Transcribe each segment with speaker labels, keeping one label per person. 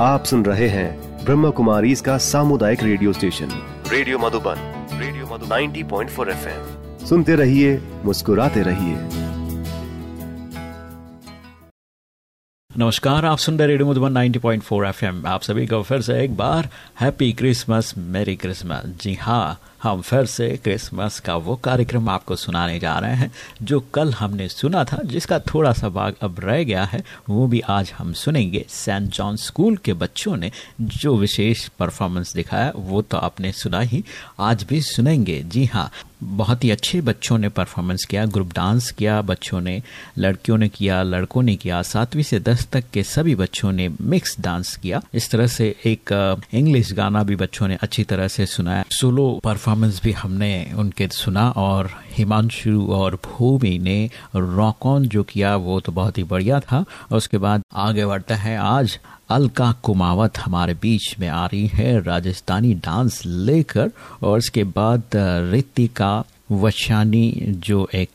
Speaker 1: आप सुन रहे हैं ब्रह्म कुमारी इसका सामुदायिक radio station. Radio Madhuban radio Madhu 90.4 point सुनते रहिए मुस्कुराते रहिए।
Speaker 2: नमस्कार आप सुन रहे रेडियो मधुबन 90.4 एफएम। आप सभी को फिर से एक बार हैप्पी क्रिसमस मेरी क्रिसमस। जी हाँ हम फिर से क्रिसमस का वो कार्यक्रम आपको सुनाने जा रहे हैं, जो कल हमने सुना था, जिसका थोड़ा सा भाग अब रह गया है, वो भी आज हम सुनेंगे। सेंट जॉन स्कूल के बच्चों ने जो विशेष परफॉर्मेंस दिखाया, वो तो आपने सुना ही, आज भी सुनेंगे। जी हाँ बहुत ही अच्छे बच्चों ने परफॉर्मेंस किया, ग्रुप डांस किया, बच्चों ने, लड़कियों ने किया, लड़कों ने किया, सातवीं से दस तक के सभी बच्चों ने मिक्स डांस किया। इस तरह से एक इंग्लिश गाना भी बच्चों ने अच्छी तरह से सुनाया। सोलो परफॉर्मेंस भी हमने उनके सुना और हिमांशु और भूमि ने रॉक ऑन जो किया, वो तो बहुत ही बढ़िया था। और उसके बाद आगे बढ़ता है। आज अलका कुमावत हमारे बीच में आ रही है, राजस्थानी डांस लेकर और उसके बाद रितिका वशानी जो एक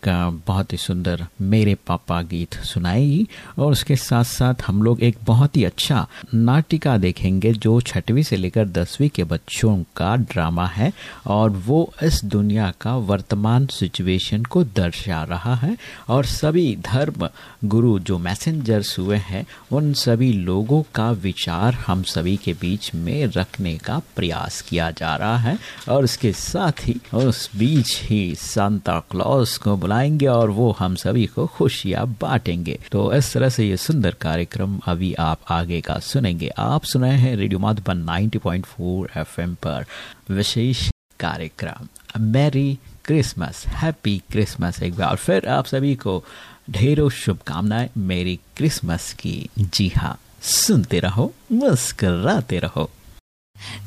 Speaker 2: बहुत ही सुंदर मेरे पापा गीत सुनाएगी और उसके साथ साथ हम लोग एक बहुत ही अच्छा नाटिका देखेंगे जो छठवीं से लेकर दसवीं के बच्चों का ड्रामा है और वो इस दुनिया का वर्तमान सिचुएशन को दर्शा रहा है और सभी धर्म गुरु जो मैसेंजर्स हुए हैं, उन सभी लोगों का विचार हम सभी के बीच में रखने का प्रयास किया जा रहा है और उसके साथ ही उस बीच ही सांता क्लॉस को बुलाएँगे और वो हम सभी को खुशियाँ बांटेंगे। तो इस तरह से ये सुंदर कार्यक्रम अभी आप आगे का सुनेंगे। आप सुनाए हैं रेडियो माधुबन 90.4 एफएम पर विशेष कार्यक्रम। मैरी क्रिसमस, हैप्पी क्रिसमस एक बार फिर आप सभी को ढेरों शुभकामनाएँ मेरी क्रिसमस की। जी हाँ सुनते रहो, मुस्कराते रहो।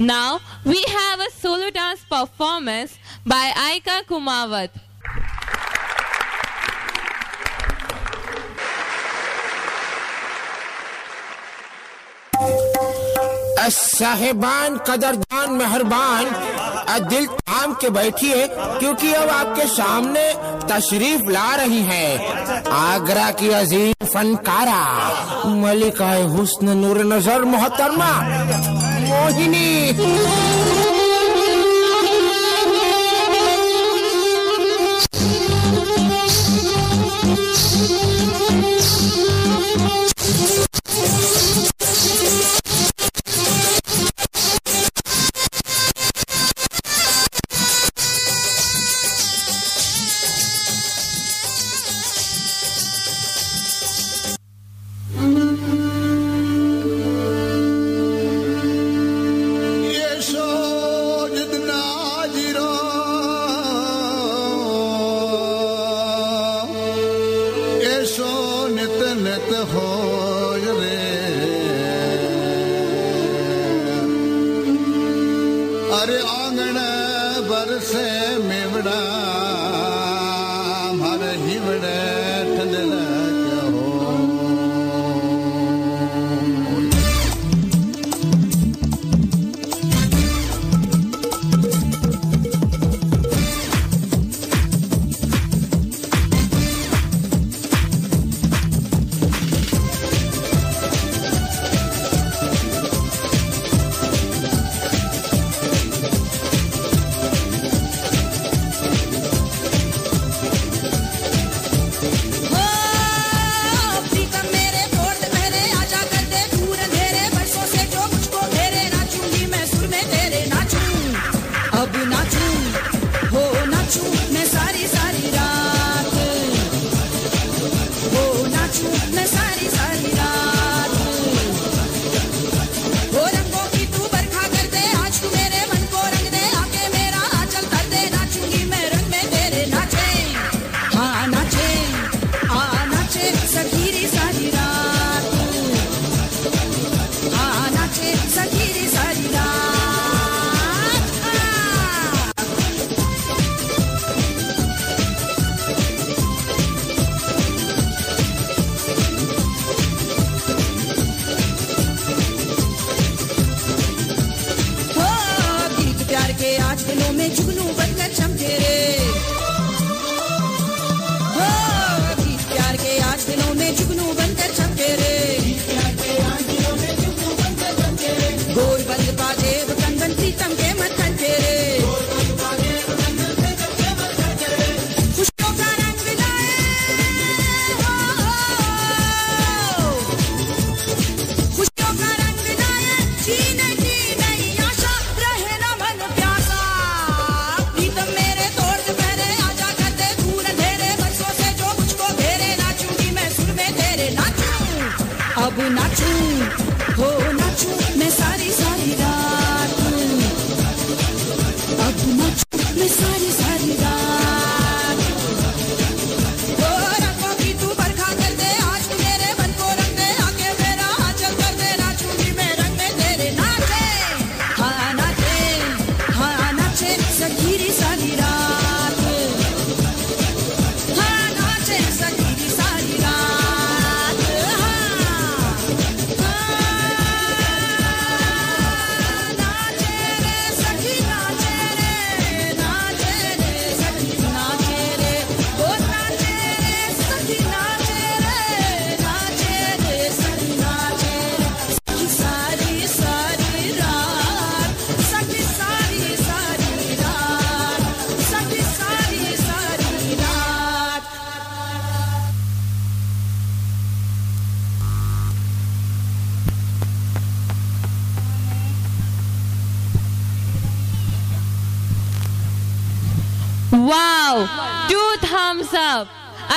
Speaker 3: Now, we have a solo dance performance by Aika Kumawat.
Speaker 4: साहेबान, कदरदान, मेहरबान। दिल थाम के बैठिए, क्योंकि अब आपके सामने तशरीफ़ ला रही है। आगरा की अजीम फनकारा, मलिका हुस्न नूर नज़र मोहतरमा। Mohini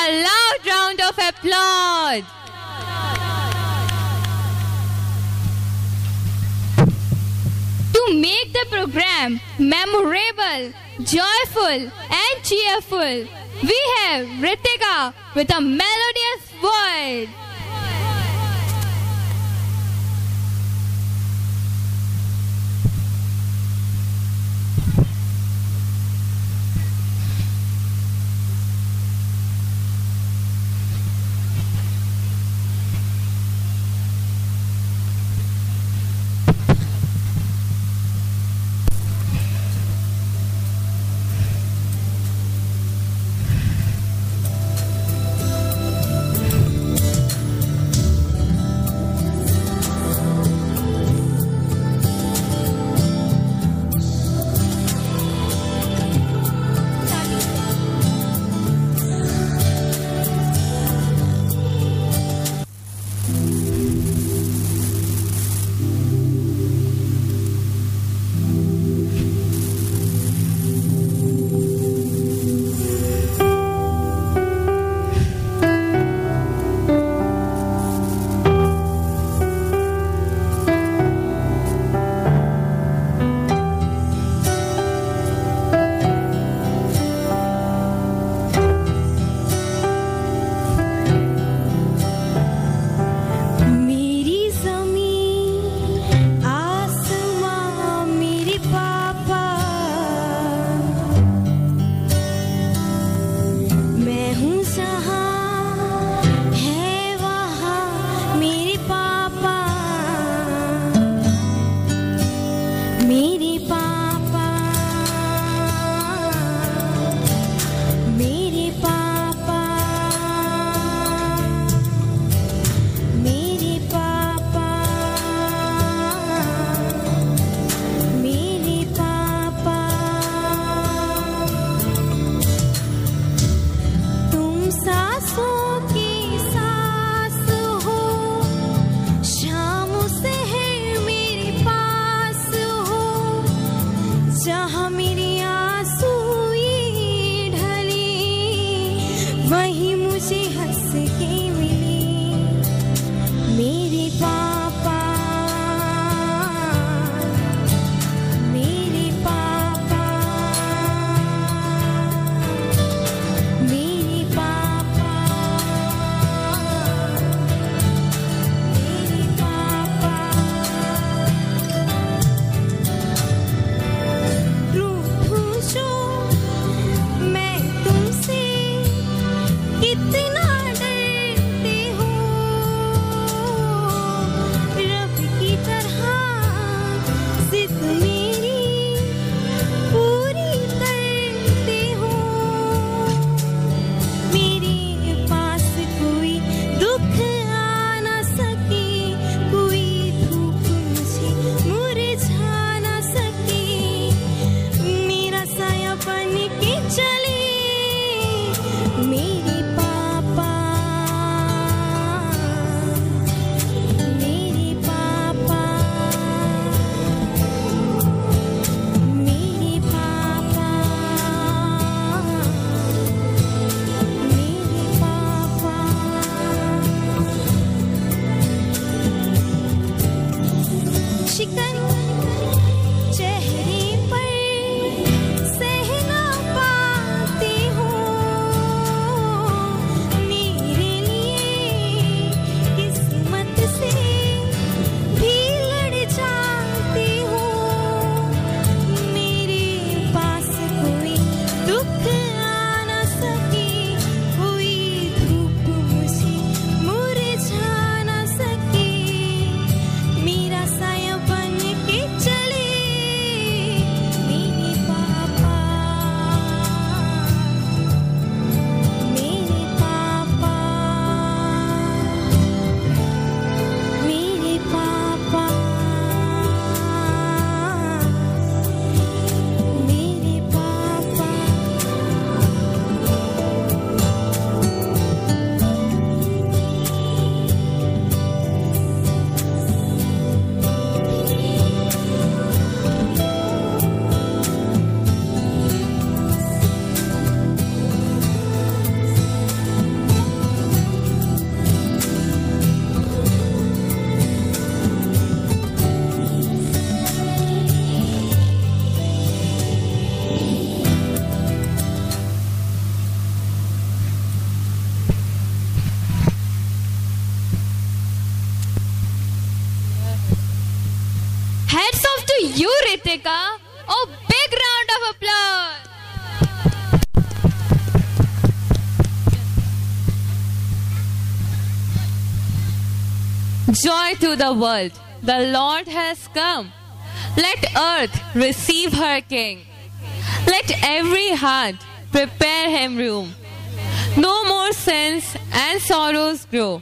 Speaker 5: A loud round of applause. To make the program memorable, joyful, and cheerful, we have Ritika with a melodious voice.
Speaker 6: love. You, Ritika. Oh, big round of applause. Joy to the world. The Lord has come. Let earth receive her King. Let every heart prepare him room. No more sins and sorrows grow.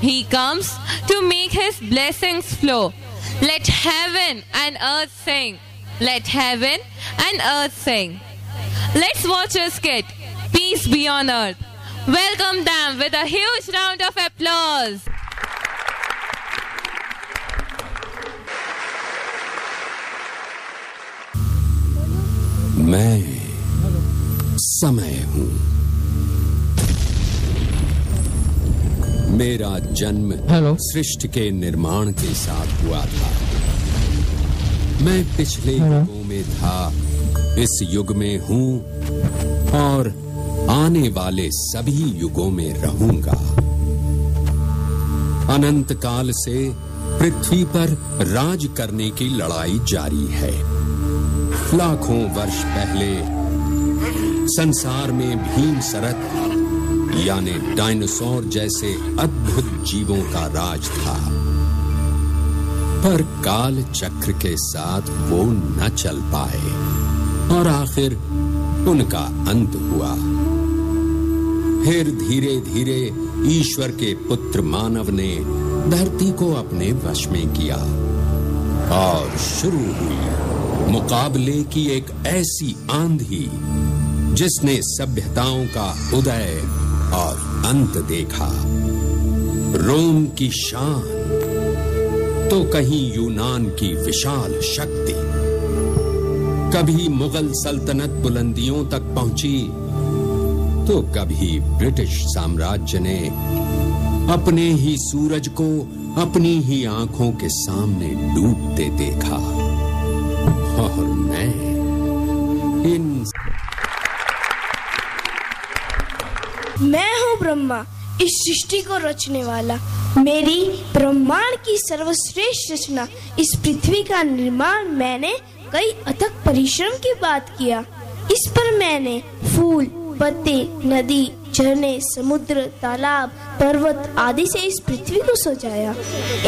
Speaker 6: He comes to make his blessings flow. Let heaven and earth sing. Let heaven and earth sing. Let's watch a skit. Peace be on earth. Welcome them with a huge round of applause.
Speaker 7: मैं समय मेरा जन्म
Speaker 8: hello.
Speaker 7: सृष्टि के निर्माण के साथ हुआ था। मैं पिछले युगों में था इस युग में हूँ और आने वाले सभी युगों में रहूँगा। अनंत काल से पृथ्वी पर राज करने की लड़ाई जारी है। लाखों वर्ष पहले संसार में भीम सरत यानी डायनासोर जैसे अद्भुत जीवों का राज था। पर काल चक्र के साथ वो न चल पाए और आखिर उनका अंत हुआ। फिर धीरे धीरे ईश्वर के पुत्र मानव ने धरती को अपने वश में किया और शुरू हुई मुकाबले की एक ऐसी आंधी जिसने सभ्यताओं का उदय और अंत देखा। रोम की शान तो कहीं यूनान की विशाल शक्ति। कभी मुगल सल्तनत बुलंदियों तक पहुँची तो कभी ब्रिटिश साम्राज्य ने अपने ही सूरज को अपनी ही आँखों के सामने डूबते देखा। और मैं इन
Speaker 9: मैं हूँ ब्रह्मा, इस सृष्टि को रचने वाला। मेरी ब्रह्मांड की सर्वश्रेष्ठ रचना, इस पृथ्वी का निर्माण मैंने कई अथक परिश्रम के बाद किया। इस पर मैंने फूल, पत्ते, नदी, झरने, समुद्र, तालाब, पर्वत आदि से इस पृथ्वी को सजाया।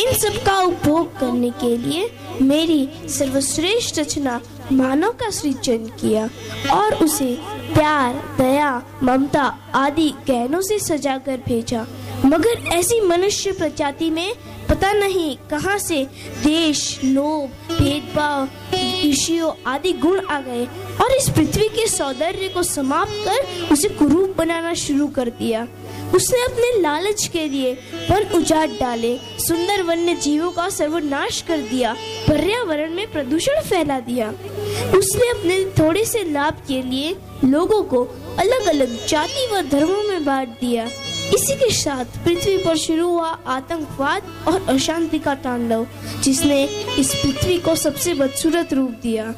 Speaker 9: इन सब का उपभोग करने के लिए मेरी सर्वश्रेष्ठ रचना मानव का सृजन किया और उसे प्यार, दया, ममता आदि गहनों से सजा कर भेजा। मगर ऐसी मनुष्य प्रजाति में पता नहीं कहाँ से देश लोभ भेदभाव ईर्ष्यो आदि गुण आ गए और इस पृथ्वी के सौंदर्य को समाप्त कर उसे कुरूप बनाना शुरू कर दिया। उसने अपने लालच के लिए वन उजाड़ डाले, सुंदर वन्य जीवों का सर्वनाश कर दिया, पर्यावरण में प्रदूषण फैला दिया। उसने अपने थोड़े से लाभ के लिए लोगों को अलग अलग जाति व धर्मों में बांट दिया। इसी के साथ पृथ्वी पर शुरू हुआ आतंकवाद और अशांति का तांडव, जिसने इस पृथ्वी को सबसे बदसूरत रूप दिया।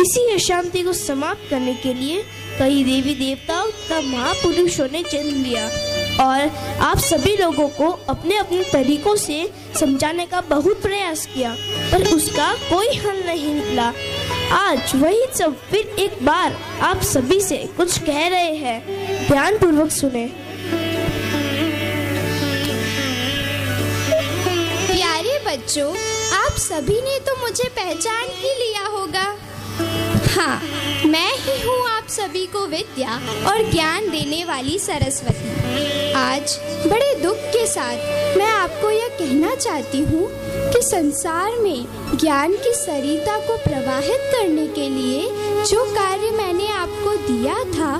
Speaker 9: इसी अशांति को समाप्त करने के लिए कई देवी देवताओं तथा महापुरुषों ने जन्म लिया। और आप सभी लोगों को अपने अपने तरीकों से समझाने का बहुत प्रयास किया, पर उसका कोई हल नहीं निकला। आज वही सब फिर एक बार आप सभी से कुछ कह रहे हैं। ध्यान पूर्वक सुने।
Speaker 10: प्यारे बच्चों, आप सभी ने तो मुझे पहचान ही लिया होगा। हाँ मैं ही हूँ आप सभी को विद्या और ज्ञान देने वाली सरस्वती। आज बड़े दुख के साथ मैं आपको यह कहना चाहती हूँ कि संसार में ज्ञान की सरिता को प्रवाहित करने के लिए जो कार्य मैंने आपको दिया था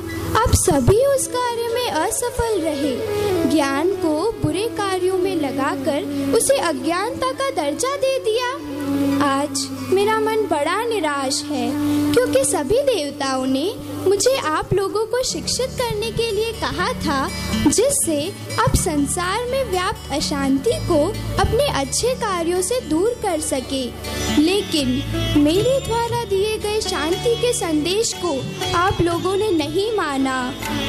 Speaker 10: आप सभी उस कार्य में असफल रहे। ज्ञान को बुरे कार्यों में लगाकर उसे अज्ञानता का दर्जा दे दिया। आज मेरा मन बड़ा निराश है क्योंकि सभी देवताओं ने मुझे आप लोगों को शिक्षित करने के लिए कहा था, जिससे आप संसार में व्याप्त अशांति को अपने अच्छे कार्यों से दूर कर सके। लेकिन मेरे द्वारा दिए गए शांति के संदेश को आप लोगों ने नहीं माना,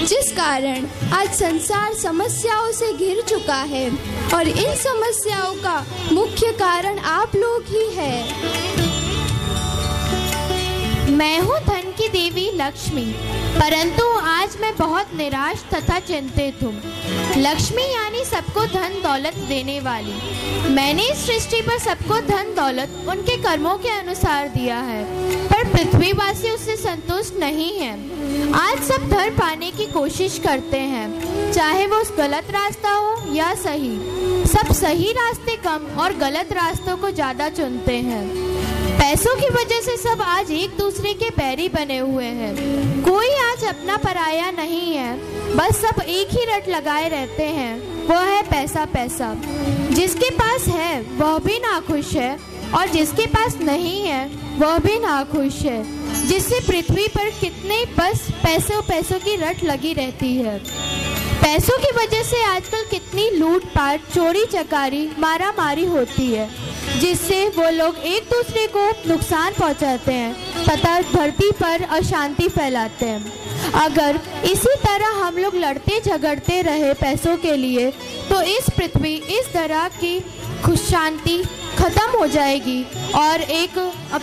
Speaker 10: जिस कारण आज संसार समस्याओं से घिर चुका है और इन समस्याओं का मुख्य कारण आप लोग ही है।
Speaker 11: मैं हूँ धन की देवी लक्ष्मी। परंतु आज मैं बहुत निराश तथा चिंतित हूँ। लक्ष्मी यानी सबको धन दौलत देने वाली। मैंने इस सृष्टि पर सबको धन दौलत उनके कर्मों के अनुसार दिया है, पर पृथ्वीवासी उससे संतुष्ट नहीं है। आज सब धन पाने की कोशिश करते हैं, चाहे वो गलत रास्ता हो या सही। सब सही रास्ते कम और गलत रास्तों को ज़्यादा चुनते हैं। पैसों की वजह से सब आज एक दूसरे के बैरी बने हुए हैं। कोई आज अपना पराया नहीं है, बस सब एक ही रट लगाए रहते हैं। वो है पैसा पैसा। जिसके पास है, वह भी नाखुश है। और जिसके पास नहीं है, वह भी नाखुश है। जिससे पृथ्वी पर कितने बस पैसों पैसों की रट लगी रहती है। पैसों की वजह से आजकल कितनी लूटपाट, चोरी चकारी मारा मारी होती है। जिससे वो लोग एक दूसरे को नुकसान पहुंचाते हैं, तथा धरती पर अशांति फैलाते हैं। अगर इसी तरह हम लोग लड़ते झगड़ते रहे पैसों के लिए तो इस पृथ्वी इस तरह की खुश शांति खत्म हो जाएगी और एक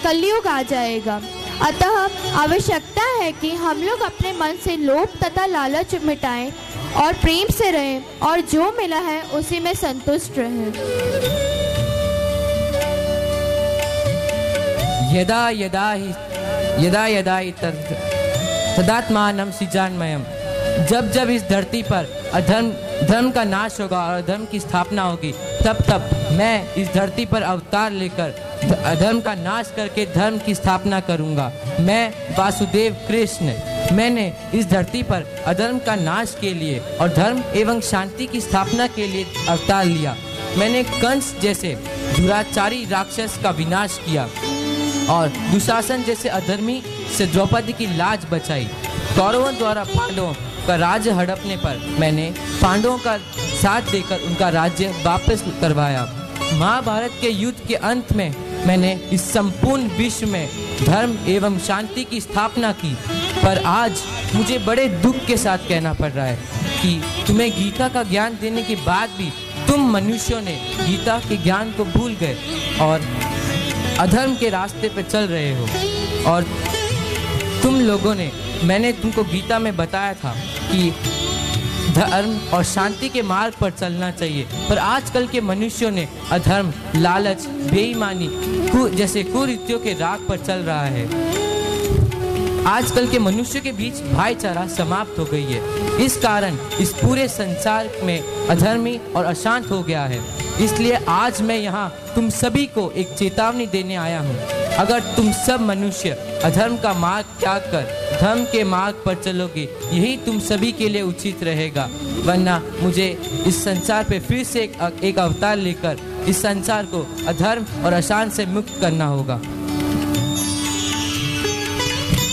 Speaker 11: कलयुग आ जाएगा। अतः आवश्यकता है कि हम लोग अपने मन से लोभ तथा लालच मिटाएँ और प्रेम से रहें, और जो मिला है उसी में संतुष्ट रहें।
Speaker 12: यदा यदा ही यदा यदा हि तद तदात्मानम सिजान्मयम जब जब इस धरती पर अधर्म, धर्म का नाश होगा और अधर्म की स्थापना होगी, तब तब मैं इस धरती पर अवतार लेकर अधर्म का नाश करके धर्म की स्थापना करूँगा। मैं वासुदेव कृष्ण। मैंने इस धरती पर अधर्म का नाश के लिए और धर्म एवं शांति की स्थापना के लिए अवतार लिया। मैंने कंस जैसे दुराचारी राक्षस का विनाश किया। और दुशासन जैसे अधर्मी से द्रौपदी की लाज बचाई। कौरवों द्वारा पांडवों का राज्य हड़पने पर मैंने पांडवों का साथ देकर उनका राज्य वापस करवाया। महाभारत के युद्ध के अंत में मैंने इस संपूर्ण विश्व में धर्म एवं शांति की स्थापना की। पर आज मुझे बड़े दुख के साथ कहना पड़ रहा है कि तुम्हें गीता का ज्ञान देने के बाद भी तुम मनुष्यों ने गीता के ज्ञान को भूल गए और अधर्म के रास्ते पर चल रहे हो। और तुम लोगों ने, मैंने तुमको गीता में बताया था कि धर्म और शांति के मार्ग पर चलना चाहिए। पर आजकल के मनुष्यों ने अधर्म, लालच, बेईमानी, कु, जैसे कुरीतियों के राग पर चल रहा है। आजकल के मनुष्य के बीच भाईचारा समाप्त हो गई है। इस कारण इस पूरे संसार में अधर्मी और अशांत हो गया है। इसलिए आज मैं यहाँ तुम सभी को एक चेतावनी देने आया हूँ। अगर तुम सब मनुष्य अधर्म का मार्ग त्याग कर धर्म के मार्ग पर चलोगे यही तुम सभी के लिए उचित रहेगा। वरना मुझे इस संसार पे फिर से एक, एक अवतार लेकर इस संसार को अधर्म और अशांत से मुक्त करना होगा।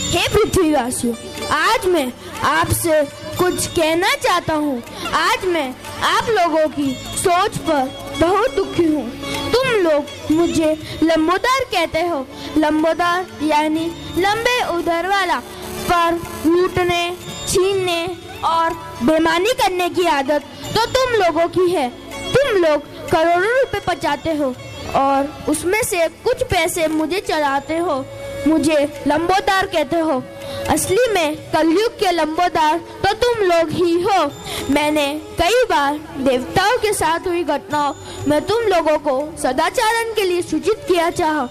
Speaker 9: हे पृथ्वीवासियों आज मैं आपसे
Speaker 13: कुछ कहना चाहता हूँ। आज मैं आप लोगों की सोच पर बहुत दुखी हूँ। तुम लोग मुझे लंबोदार कहते हो। लंबोदार यानी लंबे उधर वाला, पर लूटने, छीनने और बेमानी करने की आदत तो तुम लोगों की है। तुम लोग करोड़ों रुपए बचाते हो और उसमें से कुछ पैसे मुझे चलाते हो। मुझे लंबोदार कहते हो। असली में कलयुग के लंबोदार तो तुम लोग ही हो। मैंने कई बार देवताओं के साथ हुई घटनाओं में तुम लोगों को सदाचारण के लिए सूचित किया चाह।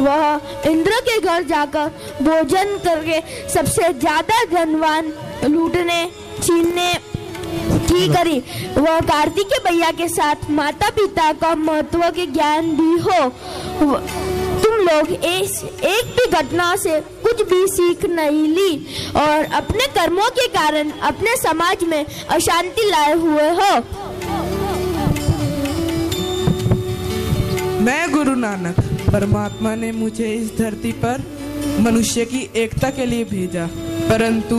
Speaker 13: वह इंद्र के घर जाकर भोजन करके सबसे ज़्यादा धनवान लूटने छीनने की करी। वह कार्तिक भैया के साथ माता पिता का महत्व के ज्ञान भी हो। लोग इस एक भी घटना से कुछ भी सीख नहीं ली और अपने कर्मों के कारण अपने समाज में अशांति लाए हुए हो।
Speaker 14: मैं गुरु नानक परमात्मा ने मुझे इस धरती पर मनुष्य की एकता के लिए भेजा। परंतु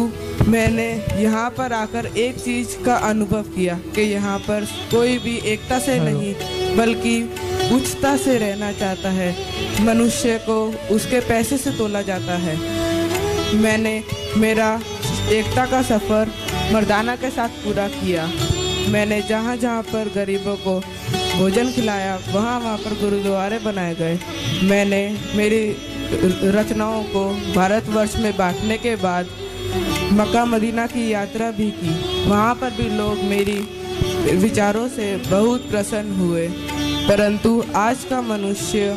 Speaker 14: मैंने यहाँ पर आकर एक चीज़ का अनुभव किया कि यहाँ पर कोई भी एकता से नहीं बल्कि उच्चता से रहना चाहता है। मनुष्य को उसके पैसे से तोला जाता है। मैंने मेरा एकता का सफ़र मर्दाना के साथ पूरा किया। मैंने जहाँ जहाँ पर गरीबों को भोजन खिलाया, वहाँ वहाँ पर गुरुद्वारे बनाए गए। मैंने मेरी रचनाओं को भारतवर्ष में बांटने के बाद मक्का मदीना की यात्रा भी की। वहाँ पर भी लोग मेरी विचारों से बहुत प्रसन्न हुए। परंतु आज का मनुष्य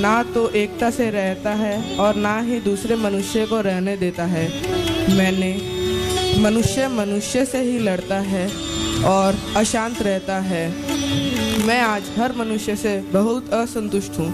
Speaker 14: ना तो एकता से रहता है और ना ही दूसरे मनुष्य को रहने देता है। मैंने मनुष्य मनुष्य से ही लड़ता है और अशांत रहता है। मैं आज हर मनुष्य से बहुत असंतुष्ट हूँ।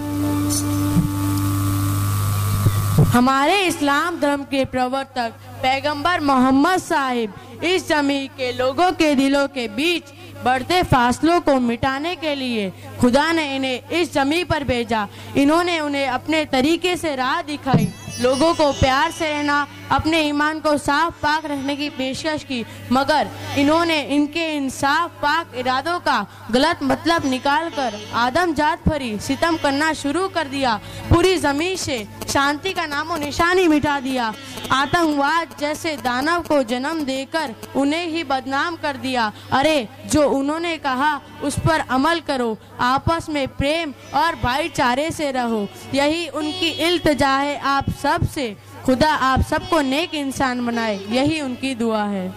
Speaker 11: हमारे इस्लाम धर्म के प्रवर्तक पैगंबर मोहम्मद साहिब, इस जमी के लोगों के दिलों के बीच बढ़ते फासलों को मिटाने के लिए खुदा ने इन्हें इस जमी पर भेजा। इन्होंने उन्हें अपने तरीके से राह दिखाई। लोगों को प्यार से रहना, अपने ईमान को साफ़ पाक रखने की पेशकश की। मगर इन्होंने इनके इन साफ़ पाक इरादों का गलत मतलब निकालकर आदम जात भरी सितम करना शुरू कर दिया। पूरी ज़मीन से शांति का नामो निशानी मिटा दिया। आतंकवाद जैसे दानव को जन्म देकर उन्हें ही बदनाम कर दिया। अरे, जो उन्होंने कहा, उस पर अमल करो। आपस में प्रेम और भाईचारे से रहो। यही उनकी इल्तजा है। आप सब से खुदा आप सबको नेक इंसान बनाए। यही उनकी दुआ है।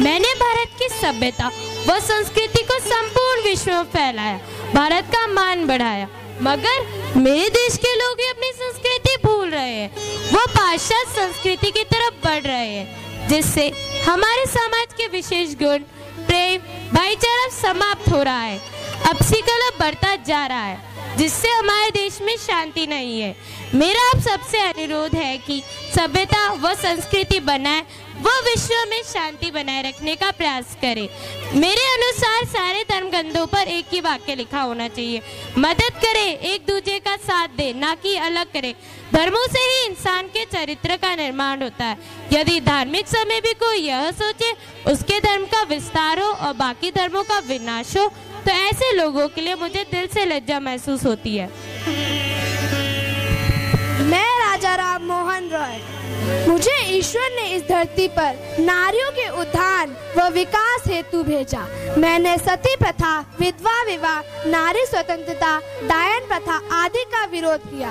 Speaker 15: मैंने भारत की सभ्यता व संस्कृति को संपूर्ण विश्व में फैलाया, भारत का मान बढ़ाया, मगर मेरे देश के लोग ही अपनी संस्कृति भूल रहे हैं। वो पाश्चात्य संस्कृति की तरफ़ बढ़ रहे हैं, जिससे हमारे समाज के विशेष गुण, प्रेम, भाईचारा समाप्त हो रहा है। अपसी कलह बढ़ता जा रहा है। जिससे हमारे देश में शांति नहीं है। मेरा आप सबसे अनुरोध है कि सभ्यता व संस्कृति बनाए, व विश्व में शांति बनाए रखने का प्रयास करें। मेरे अनुसार सारे धर्म ग्रंथों पर एक ही वाक्य लिखा होना चाहिए। मदद करे, एक दूसरे का साथ दे, ना कि अलग करे। धर्मों से ही इंसान के चरित्र का निर्माण होता है। यदि धार्मिक समय भी कोई यह सोचे, उसके धर्म का विस्तार हो और बाकी धर्मों का विनाश हो तो ऐसे लोगों के लिए मुझे दिल से लज्जा महसूस होती है।
Speaker 13: मुझे ईश्वर ने इस धरती पर नारियों के उत्थान व विकास हेतु भेजा। मैंने सती प्रथा, विधवा विवाह, नारी स्वतंत्रता, डायन प्रथा आदि का विरोध किया।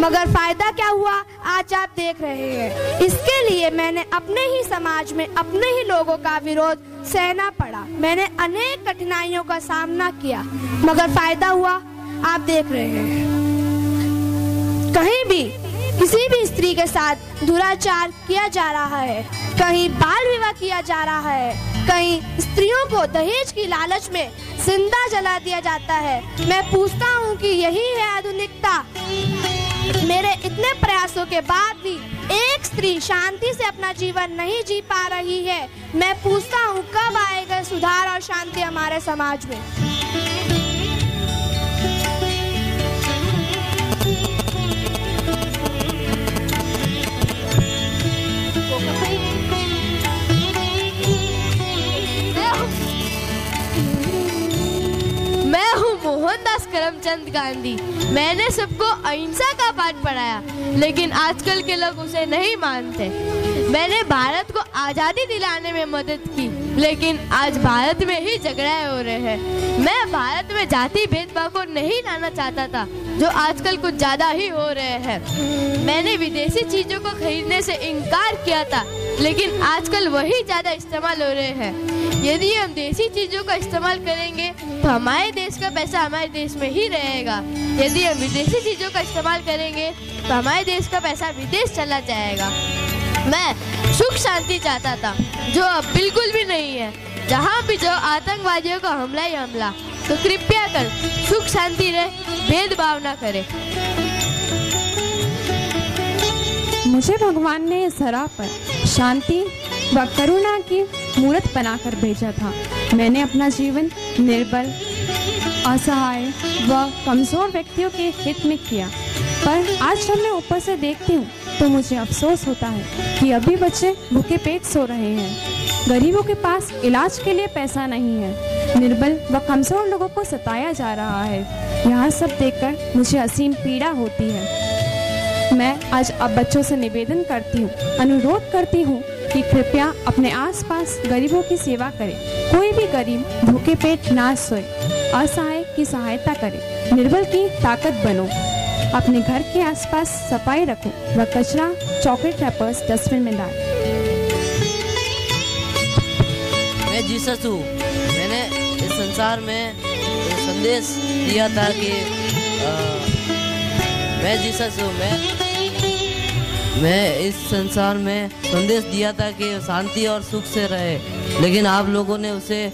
Speaker 13: मगर फ़ायदा क्या हुआ? आज आप देख रहे हैं। इसके लिए मैंने अपने ही समाज में अपने ही लोगों का विरोध सहना पड़ा। मैंने अनेक कठिनाइयों का सामना किया। मगर फ़ायदा हुआ? आप देख रहे हैं। कहीं भी किसी भी स्त्री के साथ दुराचार किया जा रहा है, कहीं बाल विवाह किया जा रहा है, कहीं स्त्रियों को दहेज की लालच में ज़िंदा जला दिया जाता है। मैं पूछता हूँ कि यही है आधुनिकता। मेरे इतने प्रयासों के बाद भी एक स्त्री शांति से अपना जीवन नहीं जी पा रही है। मैं पूछता हूँ कब आएगा सुधार और शांति हमारे समाज में।
Speaker 11: गांधी। मैंने सबको अहिंसा का पाठ पढ़ाया, लेकिन आजकल के लोग उसे नहीं मानते। मैंने भारत को आज़ादी दिलाने में मदद की, लेकिन आज भारत में ही झगड़े हो रहे हैं। मैं भारत में जाति भेदभाव को नहीं लाना चाहता था, जो आजकल कुछ ज़्यादा ही हो रहे हैं। मैंने विदेशी चीज़ों को खरीदने से इनकार किया था, लेकिन आजकल वही ज़्यादा इस्तेमाल हो रहे हैं। यदि हम देसी चीज़ों का इस्तेमाल करेंगे तो हमारे देश का पैसा हमारे देश में ही रहेगा। यदि हम विदेशी चीज़ों का इस्तेमाल करेंगे तो हमारे देश का पैसा विदेश चला जाएगा। मैं सुख शांति चाहता था, जो अब बिल्कुल भी नहीं है। जहाँ भी जो आतंकवादियों का हमला ही हमला। तो कृपया कर सुख शांति रहे भेदभाव ना करे।
Speaker 16: मुझे भगवान ने इस पर शांति व करुणा की मूर्त बनाकर भेजा था। मैंने अपना जीवन निर्बल, असहाय व कमज़ोर व्यक्तियों के हित में किया। पर आज जब मैं ऊपर से देखती हूँ तो मुझे अफसोस होता है कि अभी बच्चे भूखे पेट सो रहे हैं। गरीबों के पास इलाज के लिए पैसा नहीं है। निर्बल व कमज़ोर लोगों को सताया जा रहा है। यहाँ सब देखकर मुझे असीम पीड़ा होती है। मैं आज अब बच्चों से निवेदन करती हूँ, अनुरोध करती हूँ कि कृपया अपने आसपास गरीबों की सेवा करें। कोई भी गरीब भूखे पेट ना सोए असहाय की सहायता करें निर्बल की ताकत बनो। अपने घर के आसपास सफ़ाई रखो व कचरा चॉकलेट रैपर्स डस्टबिन में डालें।
Speaker 17: मैं जीसस हूँ। मैंने इस संसार में संदेश दिया था कि अ, मैं जीसस हूँ। मैं मैं इस संसार में संदेश दिया था कि शांति और सुख से रहे, लेकिन आप लोगों ने उसे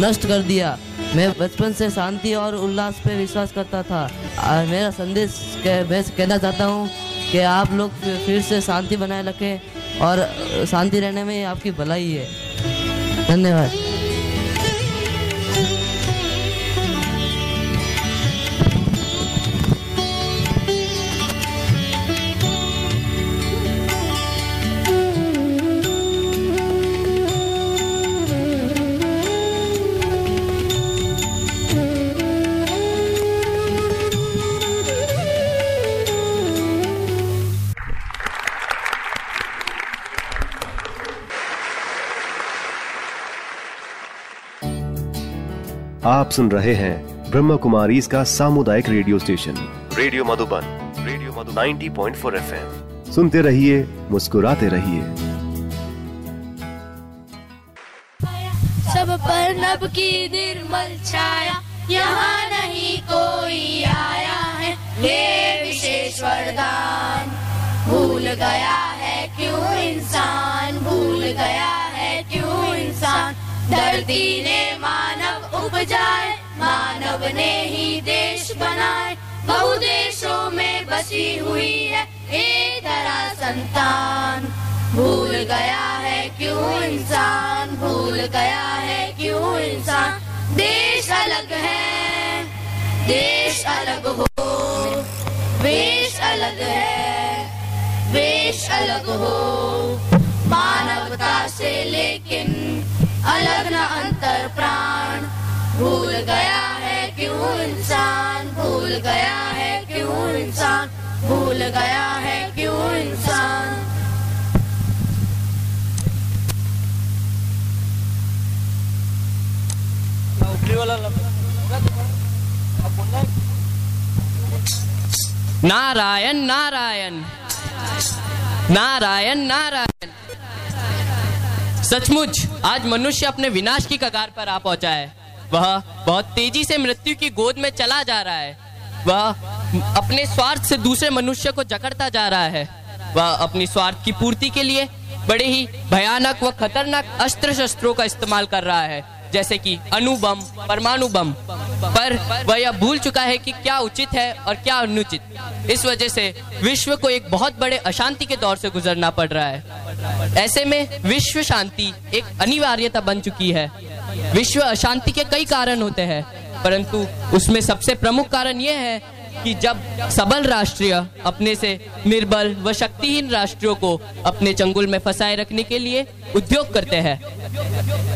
Speaker 17: नष्ट कर दिया। मैं बचपन से शांति और उल्लास पे विश्वास करता था। और मेरा संदेश मैं कहना चाहता हूँ कि आप लोग फिर से शांति बनाए रखें और शांति रहने में आपकी भलाई है। धन्यवाद।
Speaker 1: आप सुन रहे हैं ब्रह्म कुमारी इसका सामुदायिक radio station. Radio Madhuban, radio Madhu 90.4 FM. सुनते रहिए, मुस्कुराते रहिए।
Speaker 18: सब पर नब की निर्मल छाया, यहाँ नहीं कोई आया है। ये विशेष वरदान, भूल गया है क्यों इंसान? भूल गया है क्यों इंसान? धरती ने मानव उपजाए, मानव ने ही देश बनाए। बहु देशों में बसी हुई है एक तरह संतान। भूल गया है क्यों इंसान? भूल गया है क्यों इंसान? देश अलग है, देश अलग हो। वेश अलग है, वेश अलग हो। मानवता से लेकिन अलग न अंतर प्राण। भूल गया है क्यों इंसान? भूल गया है क्यों इंसान? भूल गया है क्यों इंसान?
Speaker 19: नारायण नारायण। नारायण नारायण। सचमुच आज मनुष्य अपने विनाश की कगार पर आ पहुँचा है। वह बहुत तेज़ी से मृत्यु की गोद में चला जा रहा है। वह अपने स्वार्थ से दूसरे मनुष्य को जकड़ता जा रहा है। वह अपनी स्वार्थ की पूर्ति के लिए बड़े ही भयानक व खतरनाक अस्त्र शस्त्रों का इस्तेमाल कर रहा है, जैसे कि अणुबम परमाणु बम पर वह यह भूल चुका है कि क्या उचित है और क्या अनुचित। इस वजह से विश्व को एक बहुत बड़े अशांति के दौर से गुजरना पड़ रहा है। ऐसे में विश्व शांति एक अनिवार्यता बन चुकी है। विश्व अशांति के कई कारण होते हैं, परंतु उसमें सबसे प्रमुख कारण यह है कि जब सबल राष्ट्रीय अपने से निर्बल व शक्तिहीन राष्ट्रों को अपने चंगुल में फंसाए रखने के लिए उद्योग करते हैं,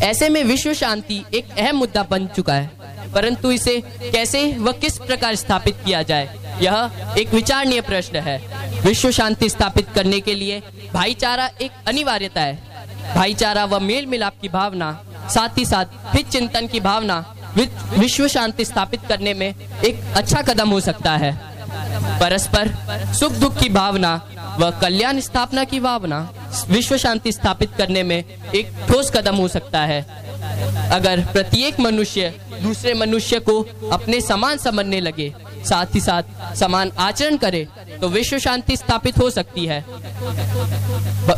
Speaker 19: ऐसे में विश्व शांति एक अहम मुद्दा बन चुका है, परंतु इसे कैसे व किस प्रकार स्थापित किया जाए, यह एक विचारणीय प्रश्न है। विश्व शांति स्थापित करने के लिए भाईचारा एक अनिवार्यता है। भाईचारा व मेल मिलाप की भावना साथ ही साथ हित चिंतन की भावना विश्व शांति स्थापित करने में एक अच्छा कदम हो सकता है। परस्पर सुख दुख की भावना व कल्याण स्थापना की भावना विश्व शांति स्थापित करने में एक ठोस कदम हो सकता है। अगर प्रत्येक मनुष्य दूसरे मनुष्य को अपने समान समझने लगे साथ ही साथ समान आचरण करे तो विश्व शांति स्थापित हो सकती है।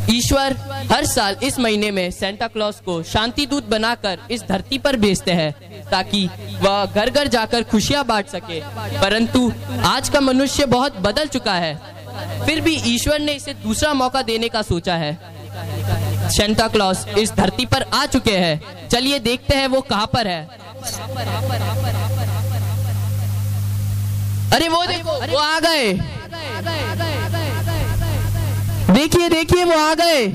Speaker 19: ईश्वर हर साल इस महीने में सेंटा क्लॉज को शांति दूत बनाकर इस धरती पर भेजते हैं, ताकि वह घर घर जाकर खुशियाँ बांट सके। परंतु आज का मनुष्य बहुत बदल चुका है। फिर भी ईश्वर ने इसे दूसरा मौका देने का सोचा है। सेंटा क्लॉज इस धरती पर आ चुके हैं। चलिए देखते हैं वो कहाँ पर है। अरे वो देखो वो आ गए। देखिए देखिए, वो आ गए।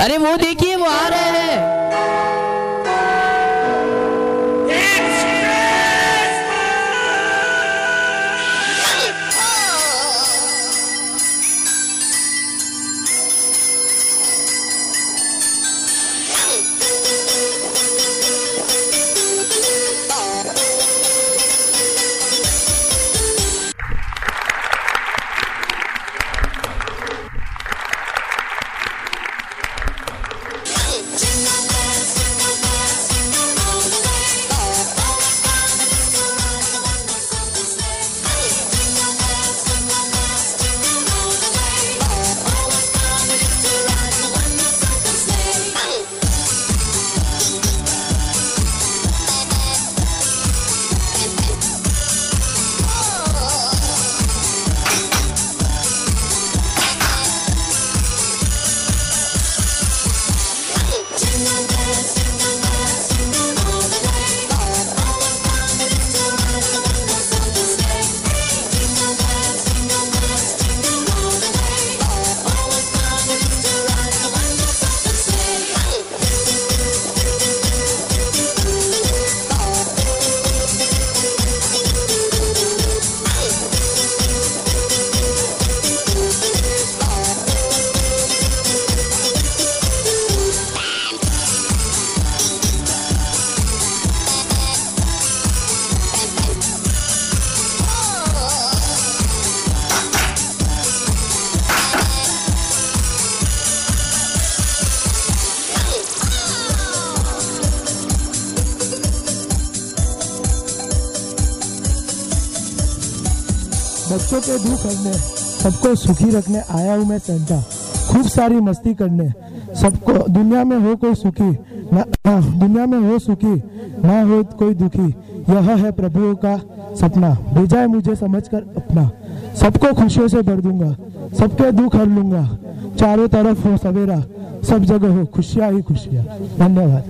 Speaker 19: अरे वो देखिए, वो आ रहे हैं।
Speaker 20: के दुख हरने सबको सुखी रखने आया हूँ मैं सेंटा। खूब सारी मस्ती करने, सबको, दुनिया में हो कोई सुखी, ना दुनिया में हो सुखी, ना हो कोई दुखी। यह है प्रभुओं का सपना। भेजा है मुझे समझकर अपना। सबको खुशियों से भर दूँगा, सबके दुख हर लूँगा। चारों तरफ़ हो सवेरा, सब जगह हो खुशियाँ ही खुशियाँ। धन्यवाद।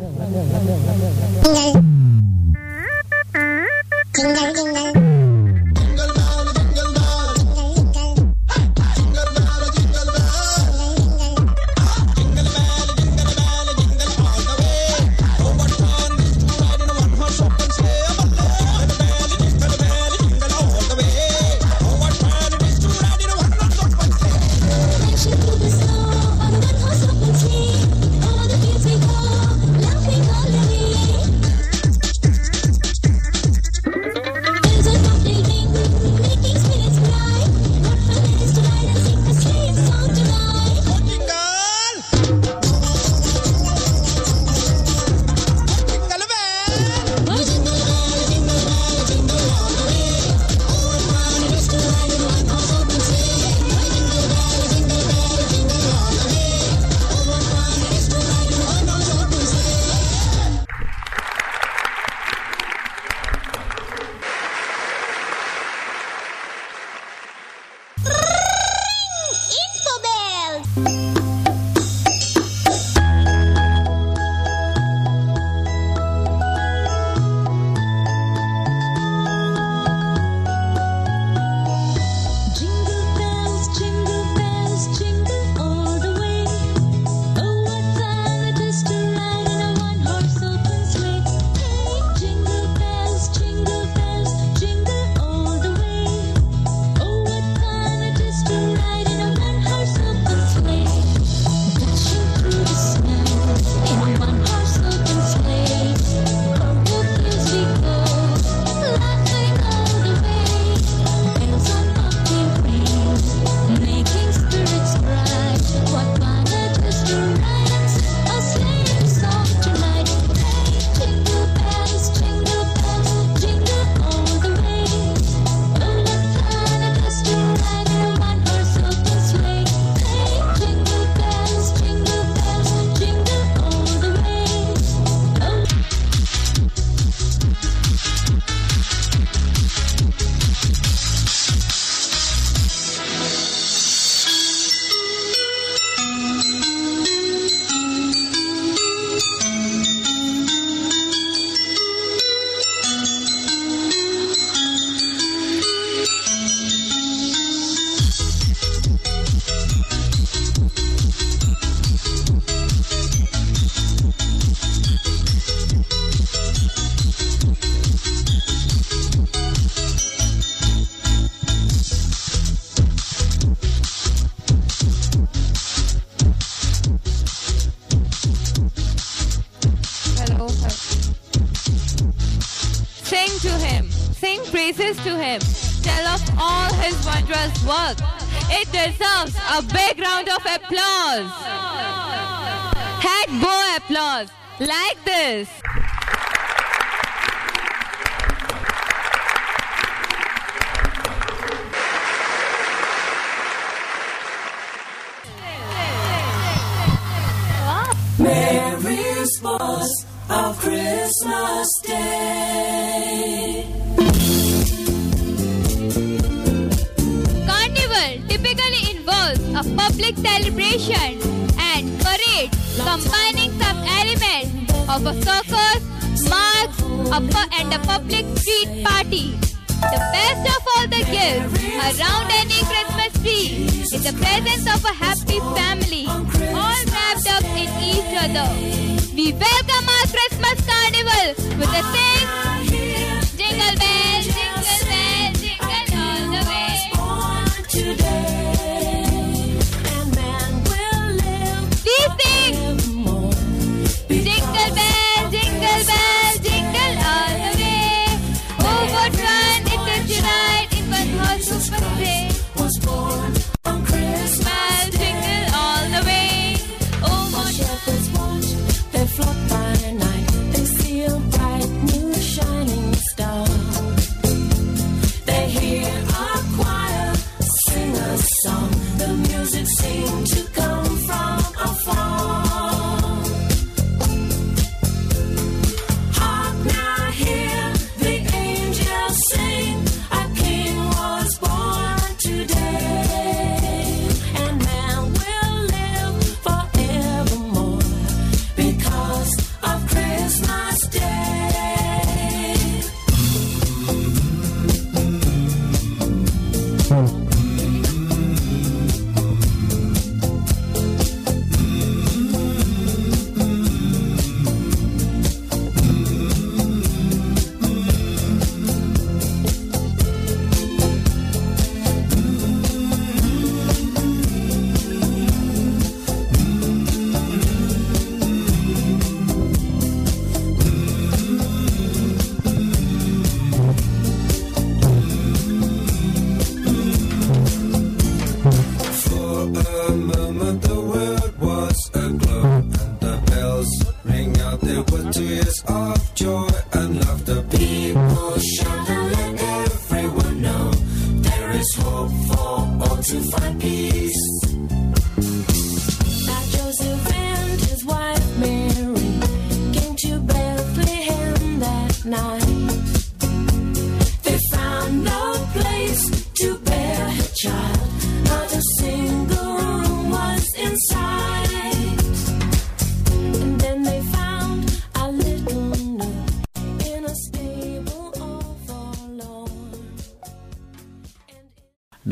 Speaker 3: Applause. Head bow applause. Like this.
Speaker 18: Merry Christmas of Christmas Day.
Speaker 3: Public celebration and parade combining some elements of a circus, march, and a public street party. The best of all the gifts around any Christmas tree is the presence of a happy family, all wrapped up in each other. We welcome our Christmas carnival with a sing Jingle bells, You. to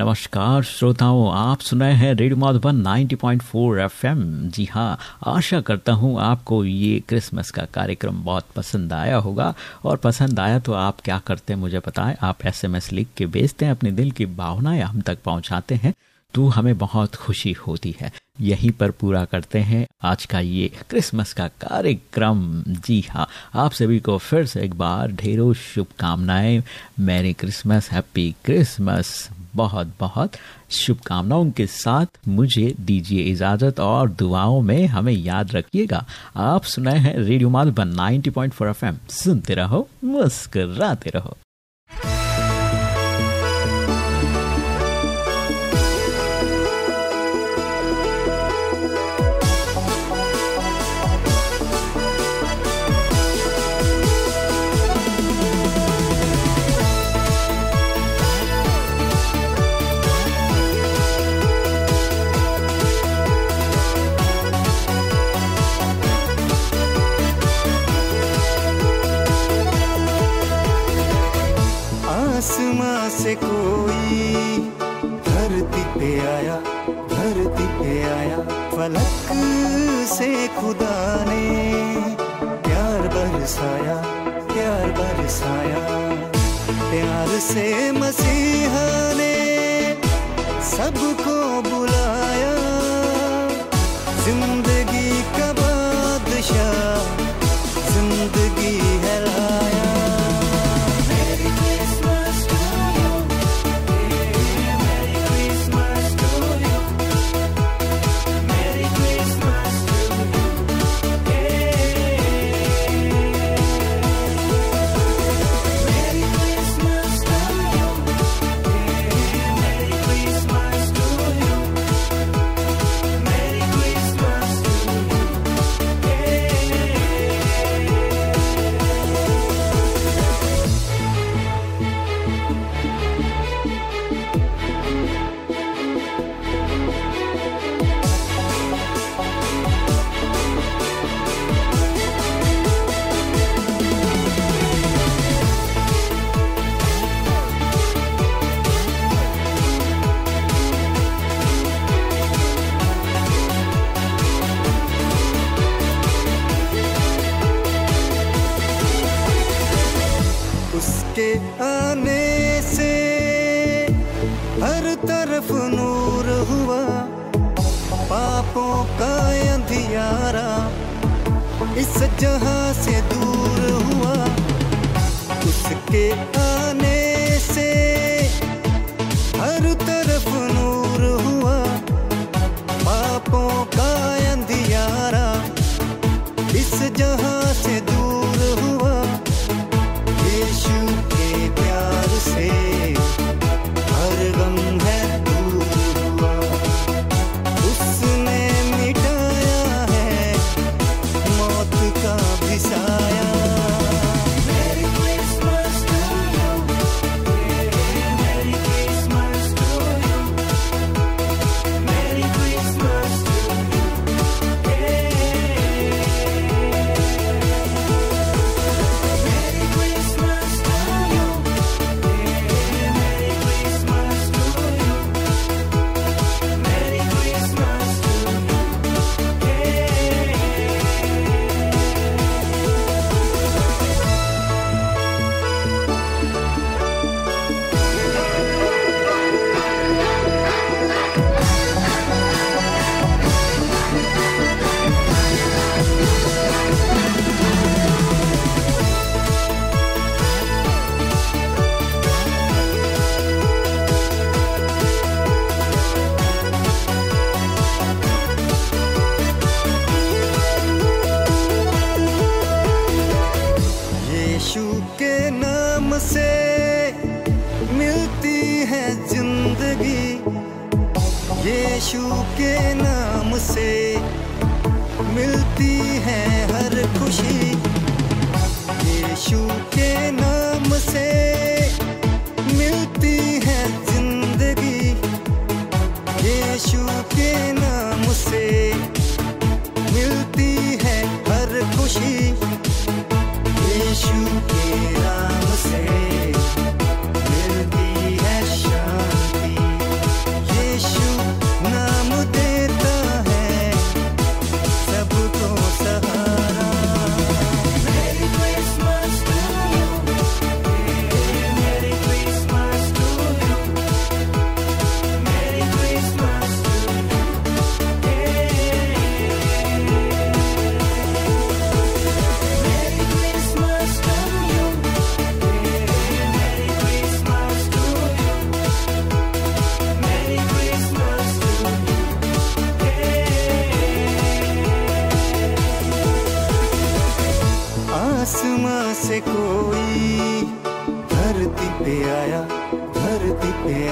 Speaker 2: नमस्कार श्रोताओं, आप सुन रहे हैं radio Madhuban 90.4 FM. जी हाँ आशा करता हूँ आपको ये क्रिसमस का कार्यक्रम बहुत पसंद आया होगा। और पसंद आया तो आप क्या करते हैं मुझे बताएँ। आप एसएमएस लिख के भेजते हैं, अपने दिल की भावनाएँ हम तक पहुंचाते हैं तो हमें बहुत खुशी होती है। यहीं पर पूरा करते हैं आज का ये क्रिसमस का कार्यक्रम। जी हाँ आप सभी को फिर से एक बार ढेरों शुभकामनाएँ। Merry Christmas, happy Christmas. बहुत बहुत शुभकामनाओं के साथ मुझे दीजिए इजाज़त और दुआओं में हमें याद रखिएगा। आप सुनाए हैं रेडियो माधुबन 90.4 एफएम। सुनते रहो, मुस्कराते रहो।
Speaker 21: आसमां से कोई धरती पे आया, धरती पे आया। फलक से खुदा ने प्यार बरसाया प्यार बरसाया। प्यार से मसीहा ने सबको बुलाया। ज़िंदगी तरफ़ नूर हुआ, पापों का अंधियारा इस जहाँ से दूर हुआ। उसके आने से हर तरफ़ नूर हुआ, पापों का अंधियारा इस जहाँ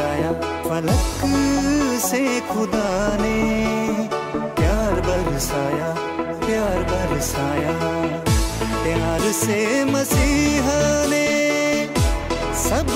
Speaker 21: लगाया फलक से खुदा ने। प्यार बरसाया प्यार बरसाया। प्यार से मसीहा ने सब